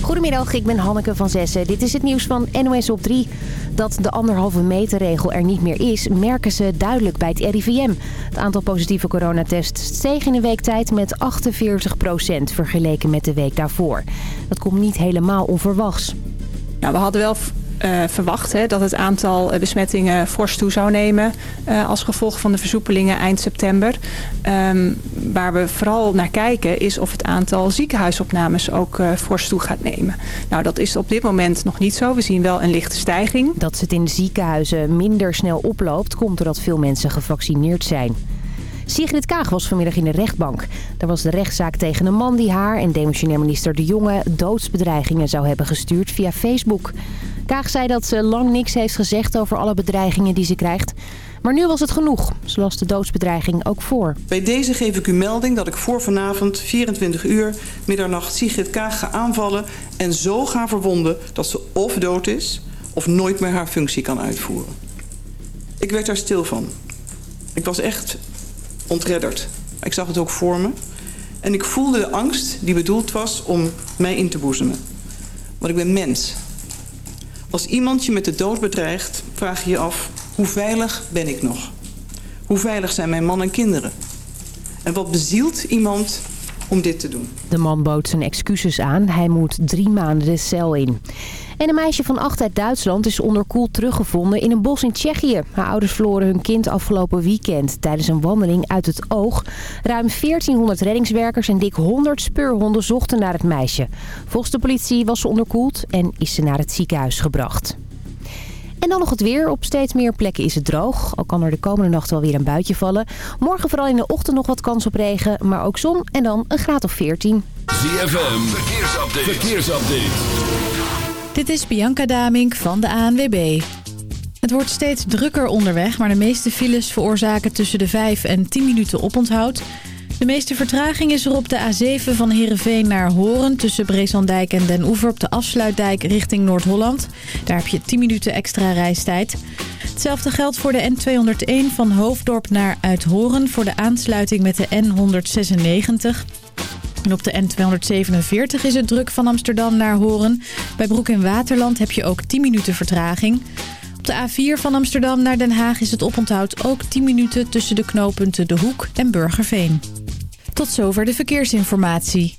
Goedemiddag, ik ben Hanneke van Zessen. Dit is het nieuws van NOS op 3. Dat de anderhalve meter regel er niet meer is, merken ze duidelijk bij het RIVM. Het aantal positieve coronatests steeg in een week tijd met 48% vergeleken met de week daarvoor. Dat komt niet helemaal onverwachts. Nou, we hadden wel uh, verwacht hè, dat het aantal eh, besmettingen fors toe zou nemen uh, als gevolg van de versoepelingen eind september. Um, waar we vooral naar kijken is of het aantal ziekenhuisopnames ook fors toe gaat nemen. Nou, dat is op dit moment nog niet zo. We zien wel een lichte stijging. Dat het in ziekenhuizen minder snel oploopt, komt doordat veel mensen gevaccineerd zijn. Sigrid Kaag was vanmiddag in de rechtbank. Daar was de rechtszaak tegen een man die haar en demissionair minister De Jonge doodsbedreigingen zou hebben gestuurd via Facebook. Kaag zei dat ze lang niks heeft gezegd over alle bedreigingen die ze krijgt. Maar nu was het genoeg. Ze las de doodsbedreiging ook voor. Bij deze geef ik u melding dat ik voor vanavond 24 uur middernacht Sigrid Kaag ga aanvallen... en zo ga verwonden dat ze of dood is of nooit meer haar functie kan uitvoeren. Ik werd daar stil van. Ik was echt ontredderd. Ik zag het ook voor me. En ik voelde de angst die bedoeld was om mij in te boezemen. Want ik ben mens. Als iemand je met de dood bedreigt, vraag je je af... hoe veilig ben ik nog? Hoe veilig zijn mijn man en kinderen? En wat bezielt iemand om dit te doen? De man bood zijn excuses aan. Hij moet drie maanden de cel in. En een meisje van acht uit Duitsland is onderkoeld teruggevonden in een bos in Tsjechië. Haar ouders verloren hun kind afgelopen weekend tijdens een wandeling uit het oog. Ruim 1400 reddingswerkers en dik 100 speurhonden zochten naar het meisje. Volgens de politie was ze onderkoeld en is ze naar het ziekenhuis gebracht. En dan nog het weer. Op steeds meer plekken is het droog. Al kan er de komende nacht wel weer een buitje vallen. Morgen vooral in de ochtend nog wat kans op regen. Maar ook zon en dan een graad of 14. ZFM. Verkeersupdate. Verkeersupdate. Dit is Bianca Damink van de ANWB. Het wordt steeds drukker onderweg, maar de meeste files veroorzaken tussen de 5 en 10 minuten oponthoud. De meeste vertraging is er op de A7 van Heerenveen naar Horen... tussen Breeslandijk en Den Oever op de afsluitdijk richting Noord-Holland. Daar heb je 10 minuten extra reistijd. Hetzelfde geldt voor de N201 van Hoofddorp naar Uithoren... voor de aansluiting met de N196... En op de N247 is het druk van Amsterdam naar Horen. Bij Broek in Waterland heb je ook 10 minuten vertraging. Op de A4 van Amsterdam naar Den Haag is het oponthoud ook 10 minuten tussen de knooppunten De Hoek en Burgerveen. Tot zover de verkeersinformatie.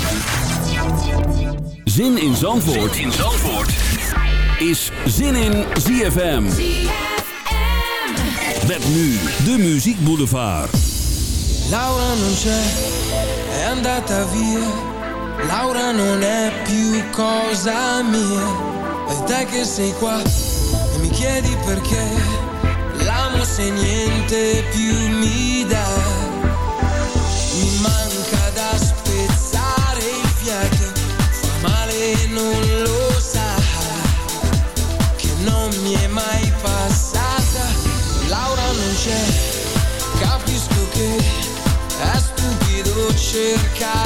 Zin in Zandvoort, zin in Zandvoort. is Zin in ZFM. Met nu de Muziek Boulevard. Laura non c'è, è andata via. Laura non è più cosa mia. E te che sei qua e mi chiedi perché. L'amo se niente più mi dà. cercare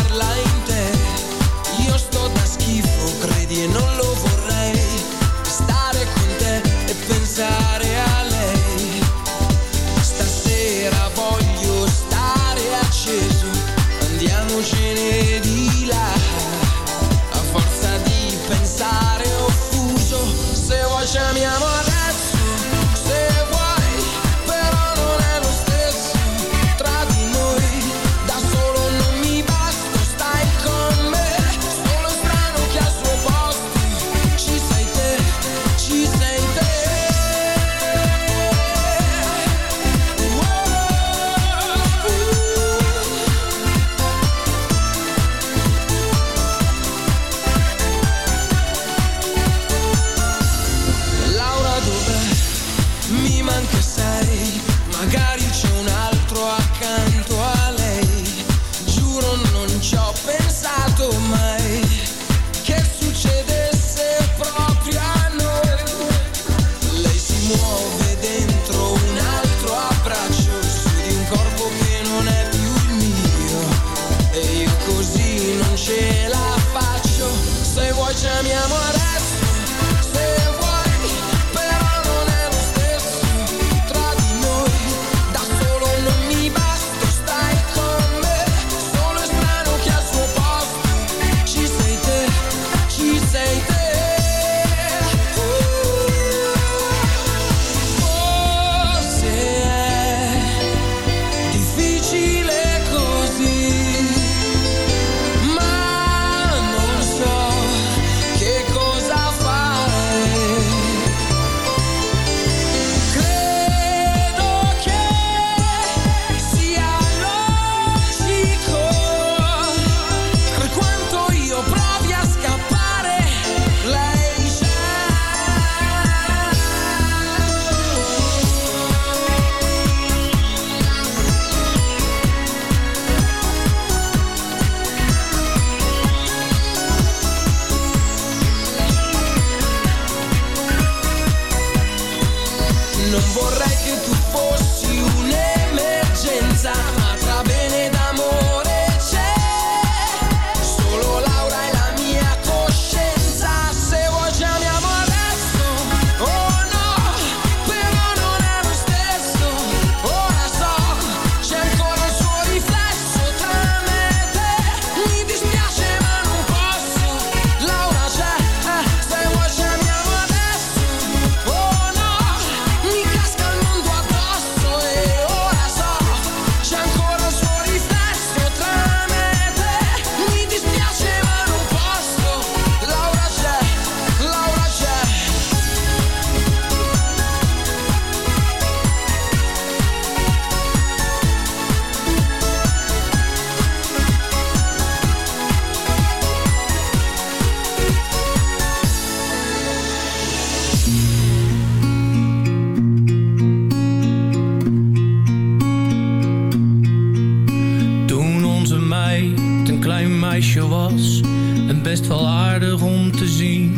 en best wel aardig om te zien.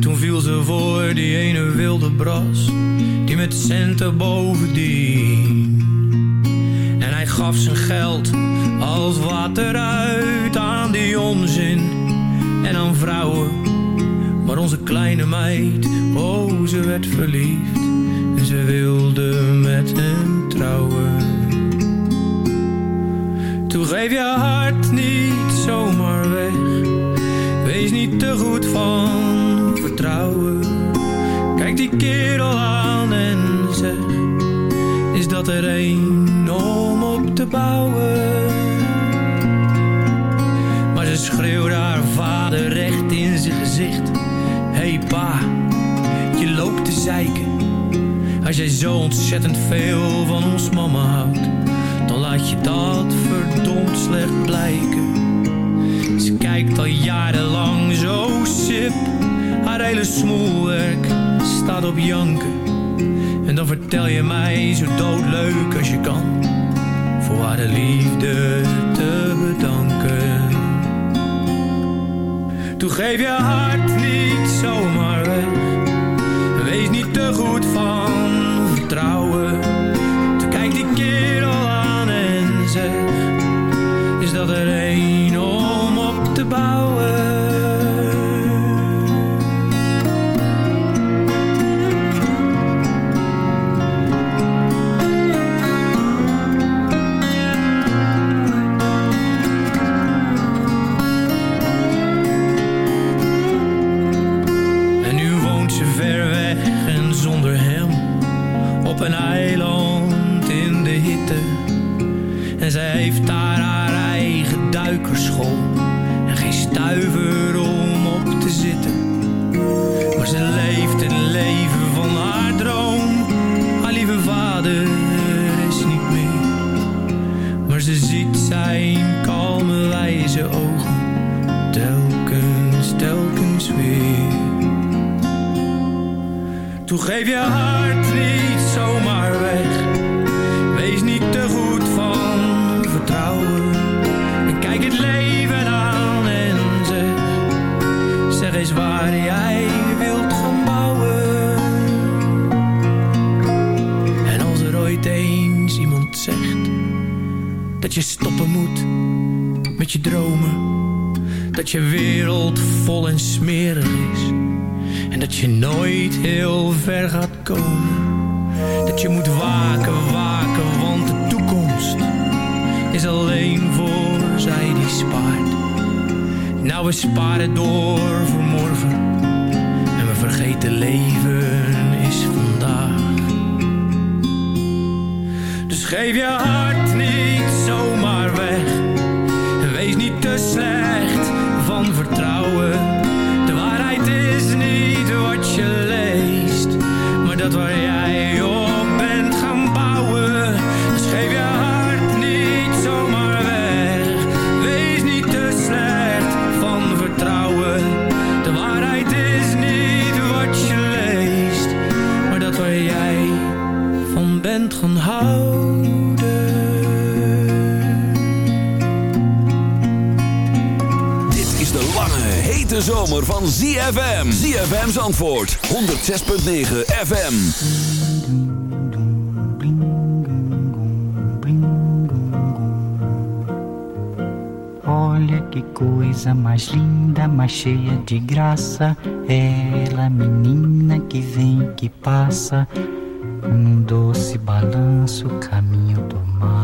Toen viel ze voor die ene wilde bras, die met centen bovendien. En hij gaf zijn geld als water uit aan die onzin en aan vrouwen. Maar onze kleine meid, oh ze werd verliefd en ze wilde met hem trouwen. Toen geef je hart niet zomaar weg. Wees niet te goed van vertrouwen. Kijk die kerel aan en zeg: Is dat er een om op te bouwen? Maar ze schreeuwde haar vader recht in zijn gezicht: Hey pa, je loopt te zeiken. Als jij zo ontzettend veel van ons mama houdt laat je dat verdomd slecht blijken. Ze kijkt al jarenlang zo sip, haar hele smoelwerk staat op janken. En dan vertel je mij zo doodleuk als je kan, voor haar de liefde te bedanken. Toen geef je hart niet zomaar weg, wees niet te goed van dat er een je wereld vol en smerig is. En dat je nooit heel ver gaat komen. Dat je moet waken, waken, want de toekomst is alleen voor zij die spaart. Nou, we sparen door voor morgen. En we vergeten leven is vandaag. Dus geef je hart niet zomaar weg. En wees niet te slecht dat waar jij lange, hete zomer van ZFM. ZFM's antwoord. 106.9 FM. Olha que coisa mais linda, mais cheia de graça. Ela, menina que vem, que passa, num doce balanço, caminho do mar.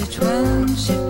的春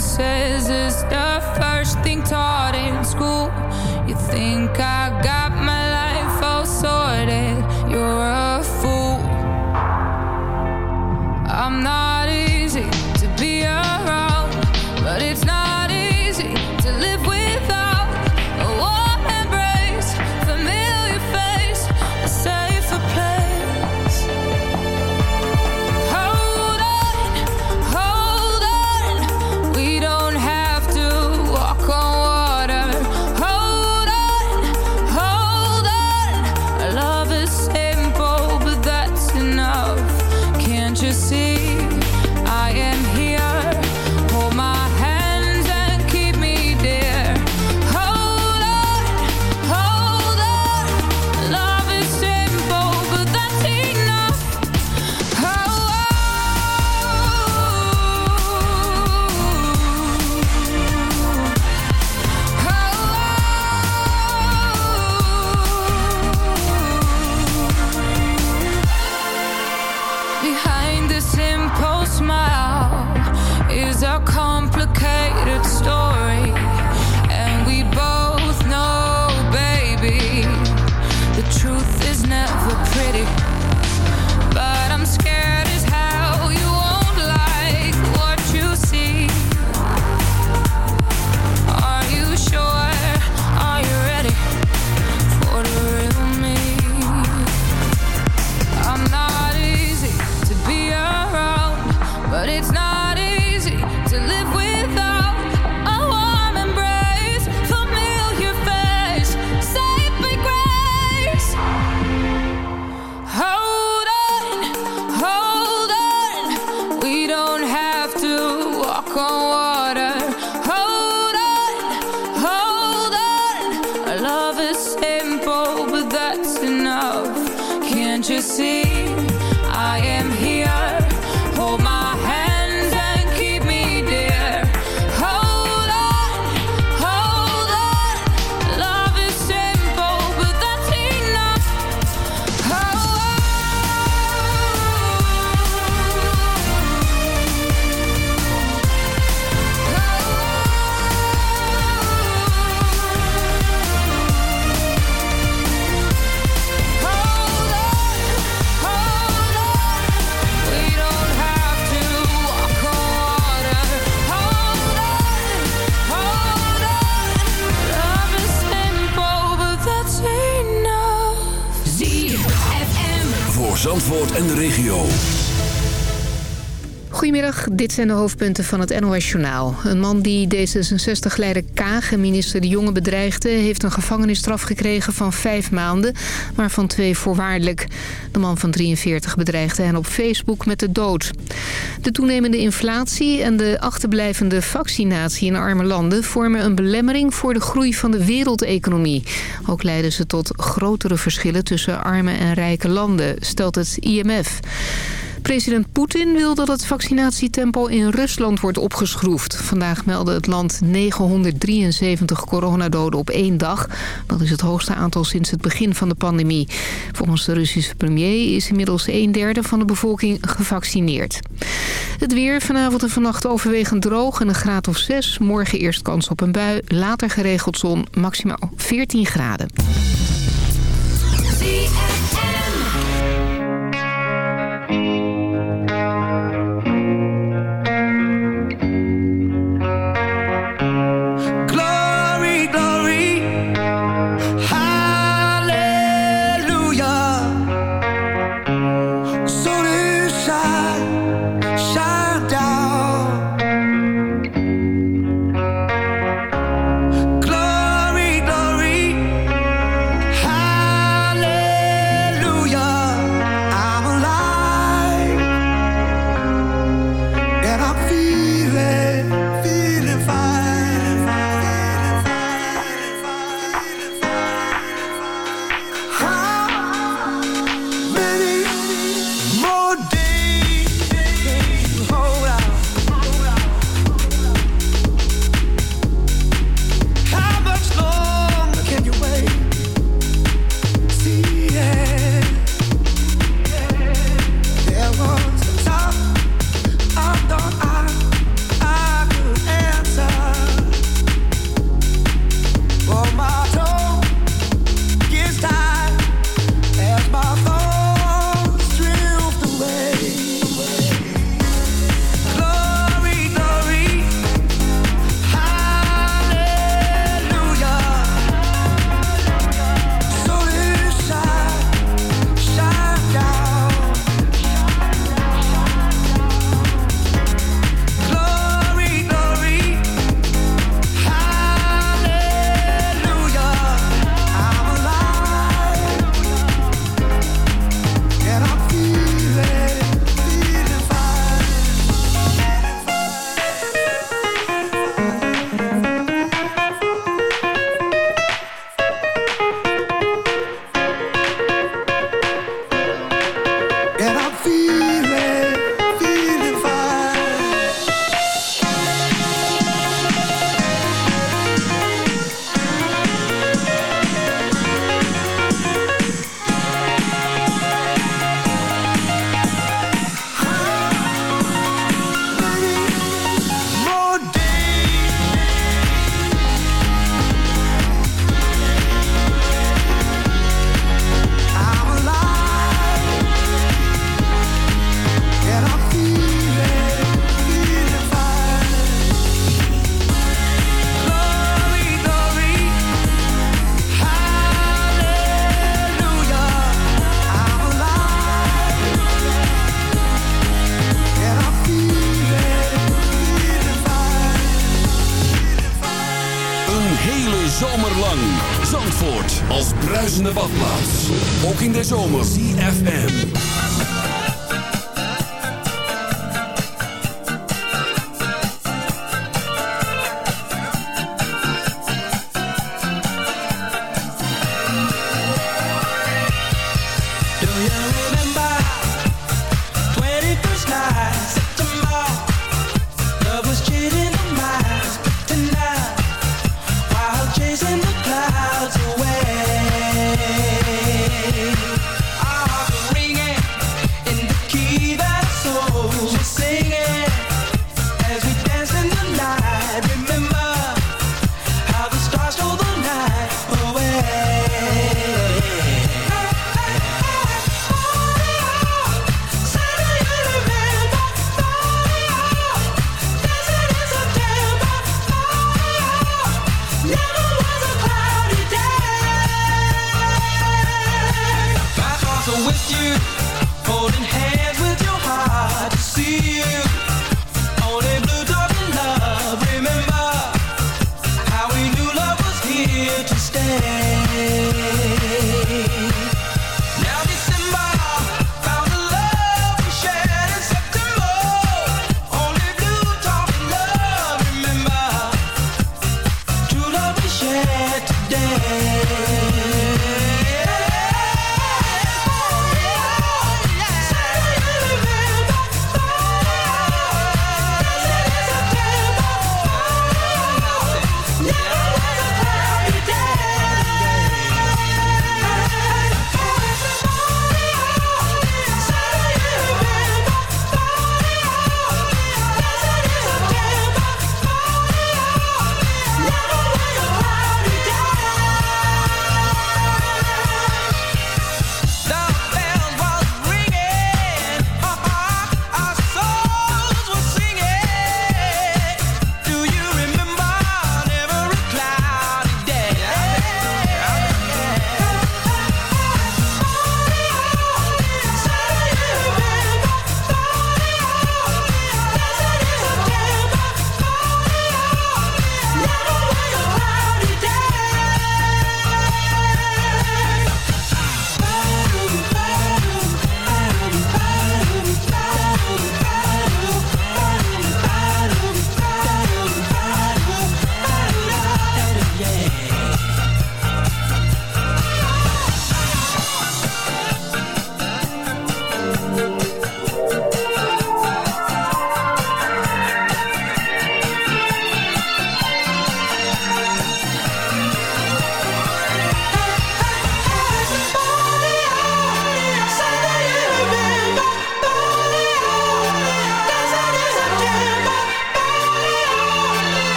says it's the first thing taught in school. You think I got dit zijn de hoofdpunten van het NOS-journaal. Een man die D66-leider Kaag en minister De Jonge bedreigde... heeft een gevangenisstraf gekregen van vijf maanden, waarvan twee voorwaardelijk. De man van 43 bedreigde hen op Facebook met de dood. De toenemende inflatie en de achterblijvende vaccinatie in arme landen... vormen een belemmering voor de groei van de wereldeconomie. Ook leiden ze tot grotere verschillen tussen arme en rijke landen, stelt het IMF. President Poetin wil dat het vaccinatietempo in Rusland wordt opgeschroefd. Vandaag meldde het land 973 coronadoden op één dag. Dat is het hoogste aantal sinds het begin van de pandemie. Volgens de Russische premier is inmiddels een derde van de bevolking gevaccineerd. Het weer vanavond en vannacht overwegend droog en een graad of 6. Morgen eerst kans op een bui, later geregeld zon, maximaal 14 graden.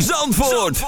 Zandvoort.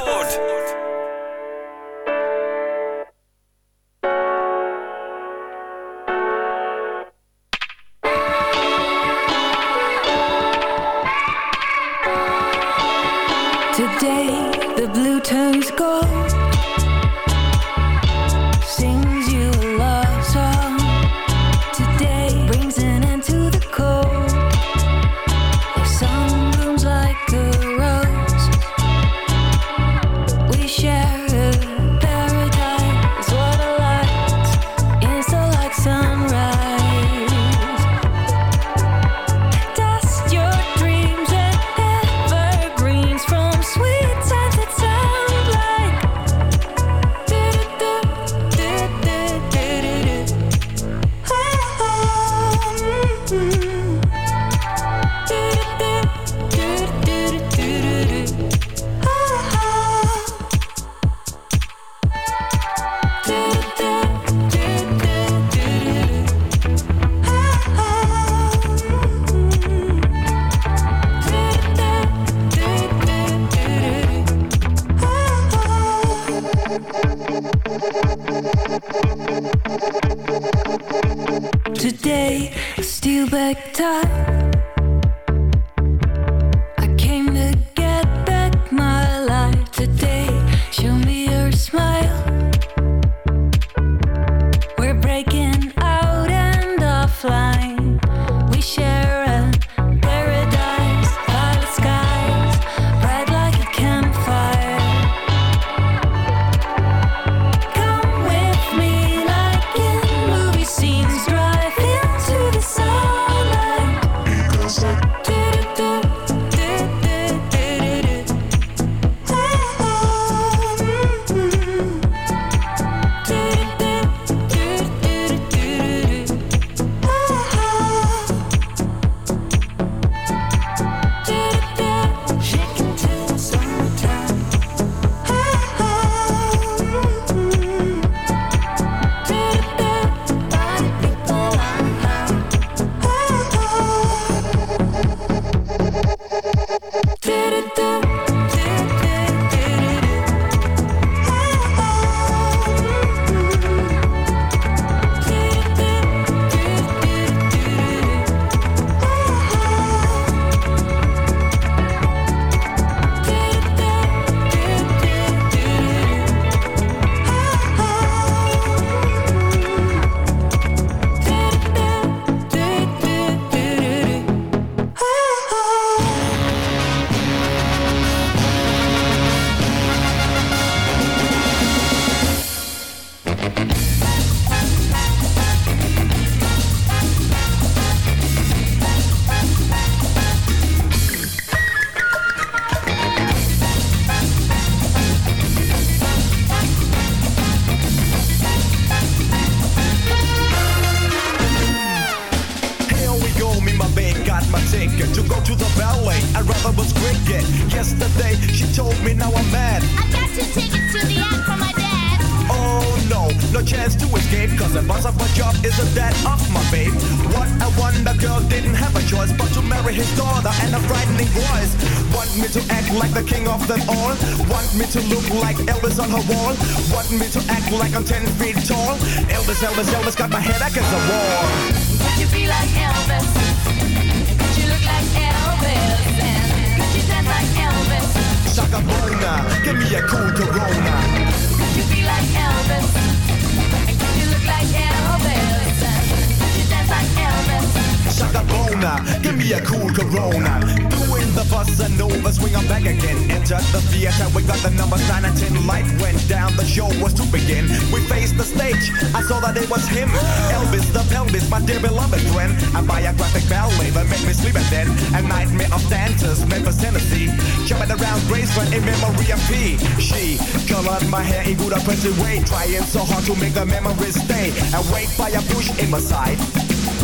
but in memory of P. She colored my hair in good oppressive way, trying so hard to make the memories stay. Awake by a bush in my side.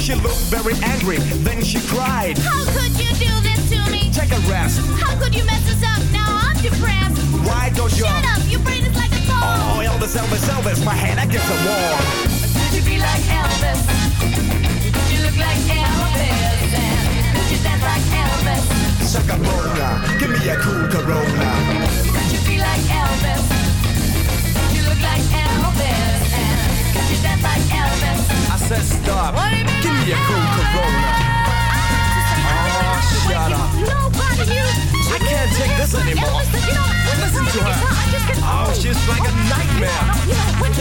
She looked very angry, then she cried. How could you do this to me? Take a rest. How could you mess us up? Now I'm depressed. Why don't you? Shut up, your brain is like a phone. Oh, Elvis, Elvis, Elvis, my head against the wall. Could you be like Elvis? Could you look like Elvis? And could you dance like Elvis? Give me a cool Corona. Could you like Elvis? You look like Elvis? And you dance like Elvis? I said stop. What do you mean give me a cool Corona. Oh, shut up. Nobody you. I can't take this anymore. Elvis, you know, Listen to her. Guitar, oh, she's like a nightmare. You know, when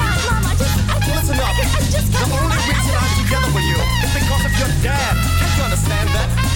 mama. Just, I just, Listen up. I just the only reason I'm together with you is because of your dad. Can't you understand that?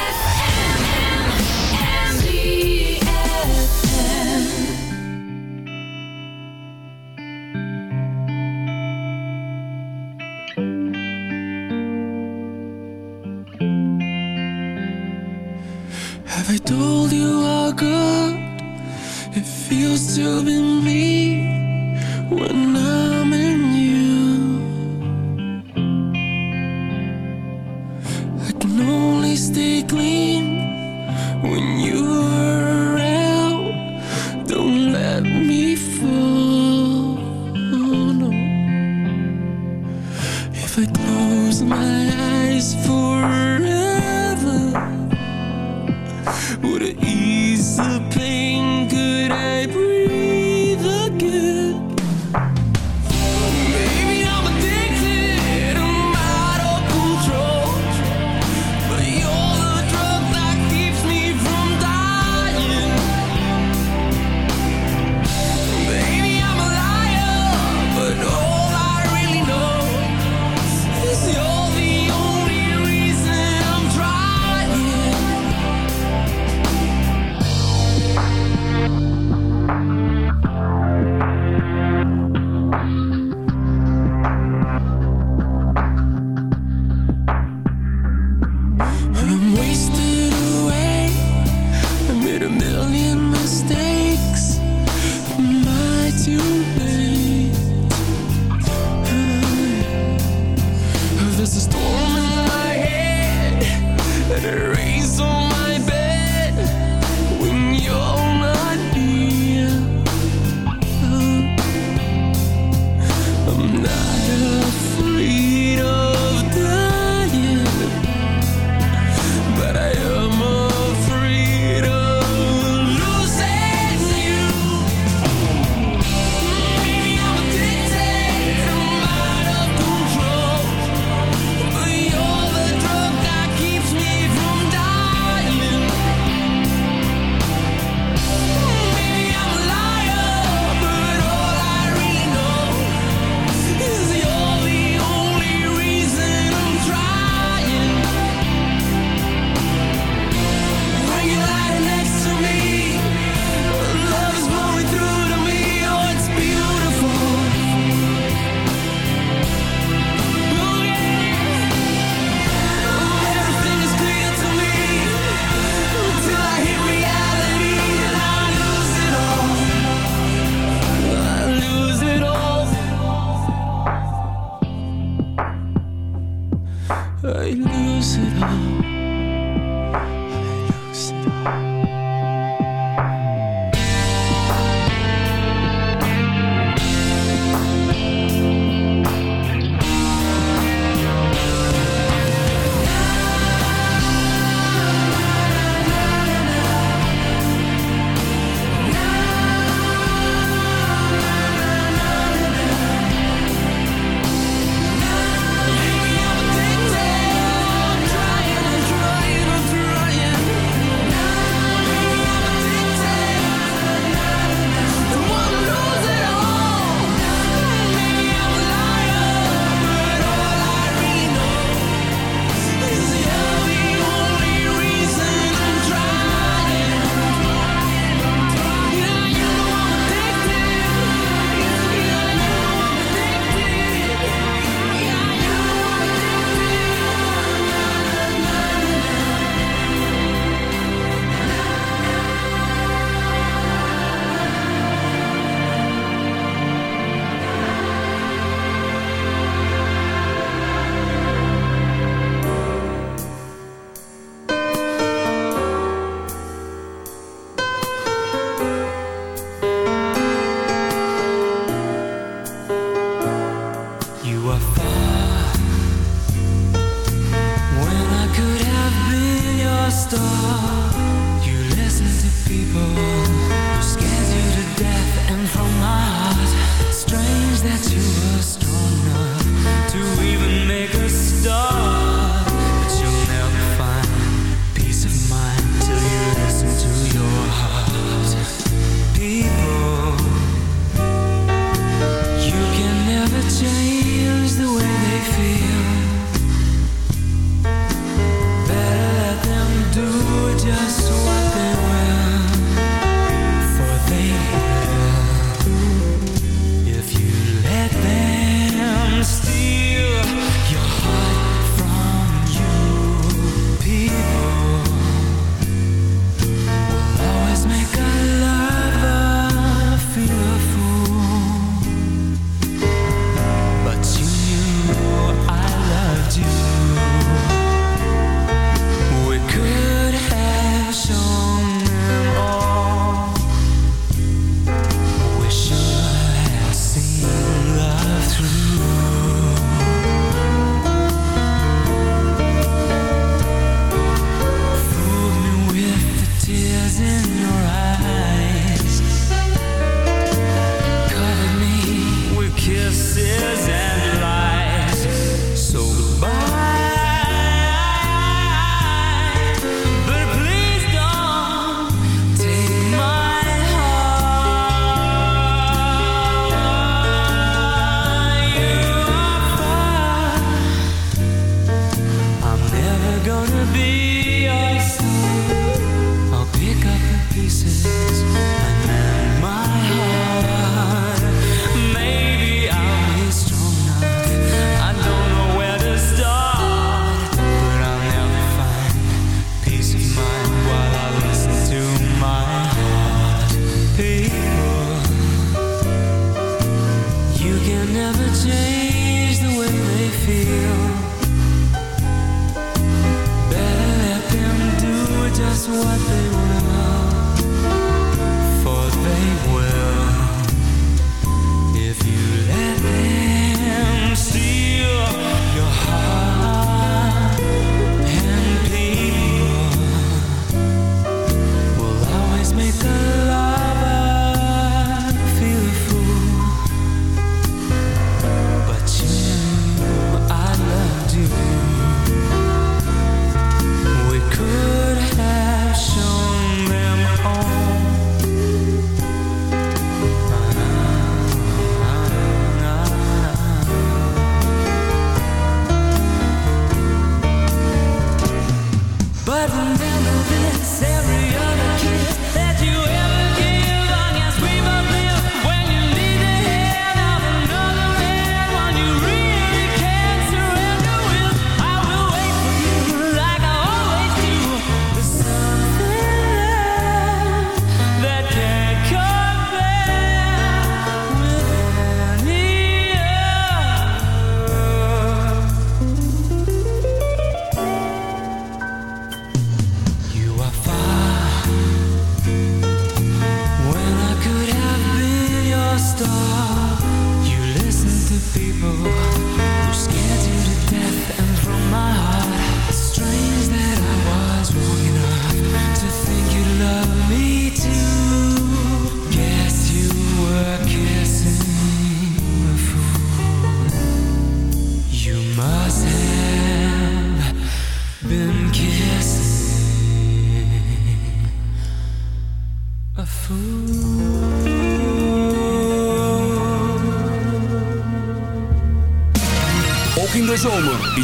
told you how good it feels to be me when I'm in you? I can only stay clean when you're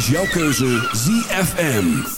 jouw keuze ZFM.